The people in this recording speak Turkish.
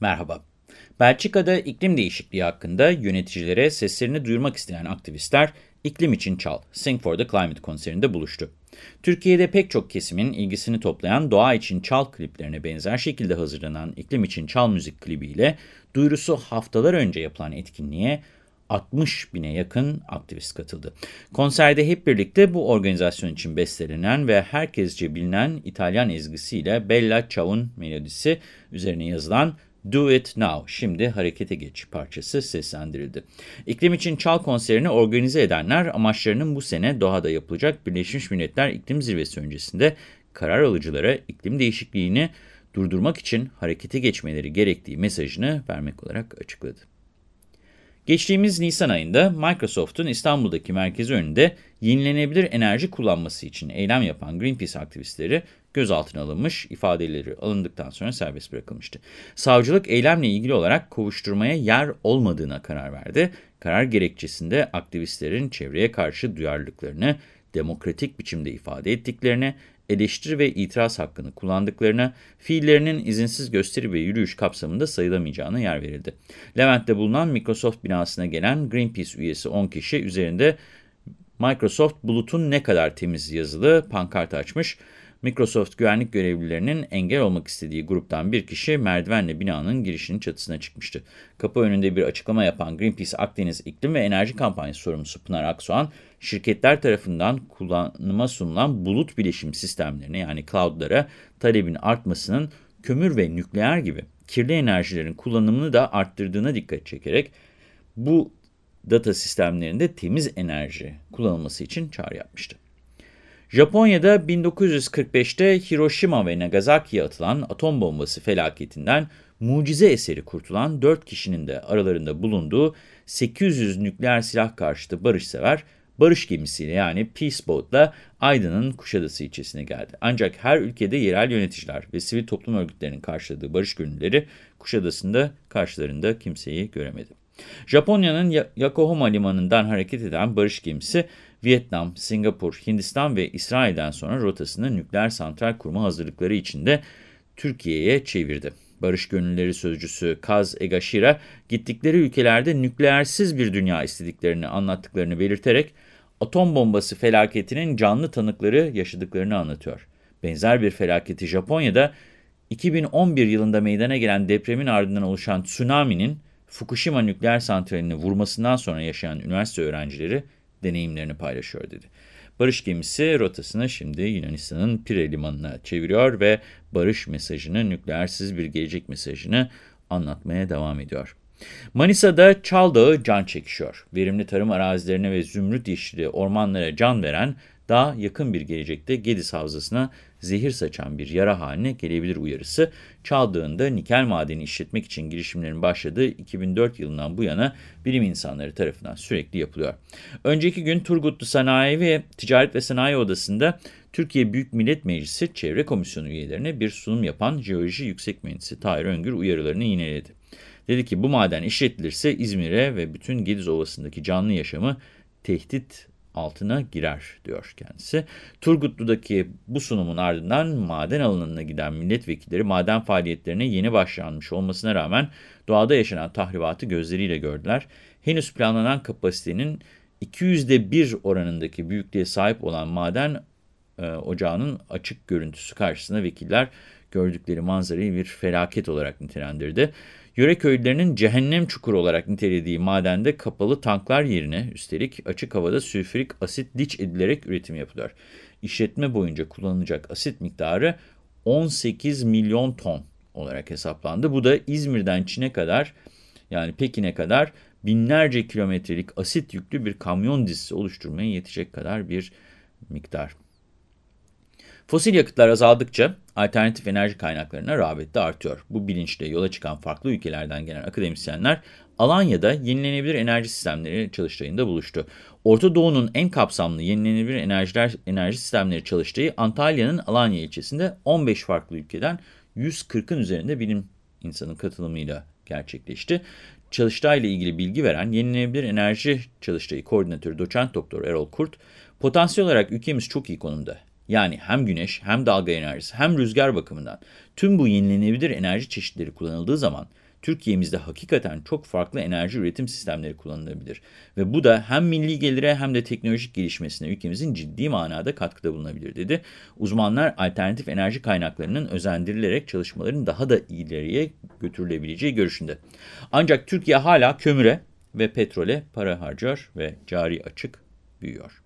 Merhaba. Belçika'da iklim değişikliği hakkında yöneticilere seslerini duyurmak isteyen aktivistler İklim için Çal, Sing for the Climate konserinde buluştu. Türkiye'de pek çok kesimin ilgisini toplayan Doğa için Çal kliplerine benzer şekilde hazırlanan İklim için Çal müzik klibiyle duyurusu haftalar önce yapılan etkinliğe 60 bine yakın aktivist katıldı. Konserde hep birlikte bu organizasyon için bestelenen ve herkesce bilinen İtalyan ezgisiyle Bella Ciao'nun melodisi üzerine yazılan Do It Now, şimdi harekete geç parçası seslendirildi. İklim için Çal konserini organize edenler amaçlarının bu sene Doha'da yapılacak Birleşmiş Milletler İklim Zirvesi öncesinde karar alıcılara iklim değişikliğini durdurmak için harekete geçmeleri gerektiği mesajını vermek olarak açıkladı. Geçtiğimiz Nisan ayında Microsoft'un İstanbul'daki merkezi önünde yenilenebilir enerji kullanması için eylem yapan Greenpeace aktivistleri gözaltına alınmış, ifadeleri alındıktan sonra serbest bırakılmıştı. Savcılık eylemle ilgili olarak kovuşturmaya yer olmadığına karar verdi. Karar gerekçesinde aktivistlerin çevreye karşı duyarlılıklarını demokratik biçimde ifade ettiklerini, eleştiri ve itiraz hakkını kullandıklarına, fiillerinin izinsiz gösteri ve yürüyüş kapsamında sayılamayacağına yer verildi. Levent'te bulunan Microsoft binasına gelen Greenpeace üyesi 10 kişi üzerinde Microsoft bulutun ne kadar temiz yazılı pankart açmış. Microsoft güvenlik görevlilerinin engel olmak istediği gruptan bir kişi merdivenle binanın girişinin çatısına çıkmıştı. Kapı önünde bir açıklama yapan Greenpeace Akdeniz İklim ve Enerji Kampanyası sorumlusu Pınar Aksoğan, şirketler tarafından kullanıma sunulan bulut bileşim sistemlerine yani cloudlara talebin artmasının kömür ve nükleer gibi kirli enerjilerin kullanımını da arttırdığına dikkat çekerek bu data sistemlerinde temiz enerji kullanılması için çağrı yapmıştı. Japonya'da 1945'te Hiroşima ve Nagasaki'ye atılan atom bombası felaketinden mucize eseri kurtulan 4 kişinin de aralarında bulunduğu 800 nükleer silah karşıtı barışsever barış gemisiyle yani Peace Boat'la Aydın'ın Kuşadası ilçesine geldi. Ancak her ülkede yerel yöneticiler ve sivil toplum örgütlerinin karşıladığı barış gönülleri Kuşadası'nda karşılarında kimseyi göremedi. Japonya'nın Yokohama limanından hareket eden barış gemisi Vietnam, Singapur, Hindistan ve İsrail'den sonra rotasını nükleer santral kurma hazırlıkları içinde Türkiye'ye çevirdi. Barış Gönülleri Sözcüsü Kaz Egashira, gittikleri ülkelerde nükleersiz bir dünya istediklerini anlattıklarını belirterek, atom bombası felaketinin canlı tanıkları yaşadıklarını anlatıyor. Benzer bir felaketi Japonya'da 2011 yılında meydana gelen depremin ardından oluşan tsunami'nin Fukushima nükleer santralini vurmasından sonra yaşayan üniversite öğrencileri deneyimlerini paylaşıyor dedi. Barış gemisi rotasını şimdi Yunanistan'ın Pire limanına çeviriyor ve barış mesajını, nükleersiz bir gelecek mesajını anlatmaya devam ediyor. Manisa'da Çal Dağı can çekişiyor. Verimli tarım arazilerine ve zümrüt yeşili ormanlara can veren daha yakın bir gelecekte Gediz Havzası'na zehir saçan bir yara haline gelebilir uyarısı, Çaldığında nikel madeni işletmek için girişimlerin başladığı 2004 yılından bu yana bilim insanları tarafından sürekli yapılıyor. Önceki gün Turgutlu Sanayi ve Ticaret ve Sanayi Odası'nda Türkiye Büyük Millet Meclisi Çevre Komisyonu üyelerine bir sunum yapan Jeoloji Yüksek Mühendisi Tahir Öngür uyarılarını yineledi. Dedi ki bu maden işletilirse İzmir'e ve bütün Gediz Ovası'ndaki canlı yaşamı tehdit altına girer diyor kendisi. Turgutlu'daki bu sunumun ardından maden alanına giden milletvekilleri maden faaliyetlerine yeni başlanmış olmasına rağmen doğada yaşanan tahribatı gözleriyle gördüler. Henüz planlanan kapasitenin 200'de 1 oranındaki büyüklüğe sahip olan maden e, ocağının açık görüntüsü karşısında vekiller gördükleri manzarayı bir felaket olarak nitelendirdi. Yöre köylülerinin cehennem çukuru olarak nitelediği madende kapalı tanklar yerine üstelik açık havada sülfürik asit diç edilerek üretim yapılıyor. İşletme boyunca kullanılacak asit miktarı 18 milyon ton olarak hesaplandı. Bu da İzmir'den Çin'e kadar yani Pekin'e kadar binlerce kilometrelik asit yüklü bir kamyon dizisi oluşturmaya yetecek kadar bir miktar. Fosil yakıtlar azaldıkça alternatif enerji kaynaklarına rağbet de artıyor. Bu bilinçle yola çıkan farklı ülkelerden gelen akademisyenler Alanya'da yenilenebilir enerji sistemleri çalıştayında buluştu. Orta Doğu'nun en kapsamlı yenilenebilir enerjiler, enerji sistemleri çalıştığı Antalya'nın Alanya ilçesinde 15 farklı ülkeden 140'ın üzerinde bilim insanın katılımıyla gerçekleşti. Çalıştayla ilgili bilgi veren Yenilenebilir Enerji Çalıştayı Koordinatörü Doçent Doktor Erol Kurt, potansiyel olarak ülkemiz çok iyi konumda Yani hem güneş hem dalga enerjisi hem rüzgar bakımından tüm bu yenilenebilir enerji çeşitleri kullanıldığı zaman Türkiye'mizde hakikaten çok farklı enerji üretim sistemleri kullanılabilir. Ve bu da hem milli gelire hem de teknolojik gelişmesine ülkemizin ciddi manada katkıda bulunabilir dedi. Uzmanlar alternatif enerji kaynaklarının özendirilerek çalışmaların daha da ileriye götürülebileceği görüşünde. Ancak Türkiye hala kömüre ve petrole para harcar ve cari açık büyüyor.